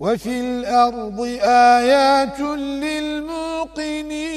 وفي الأرض آيات للموقنين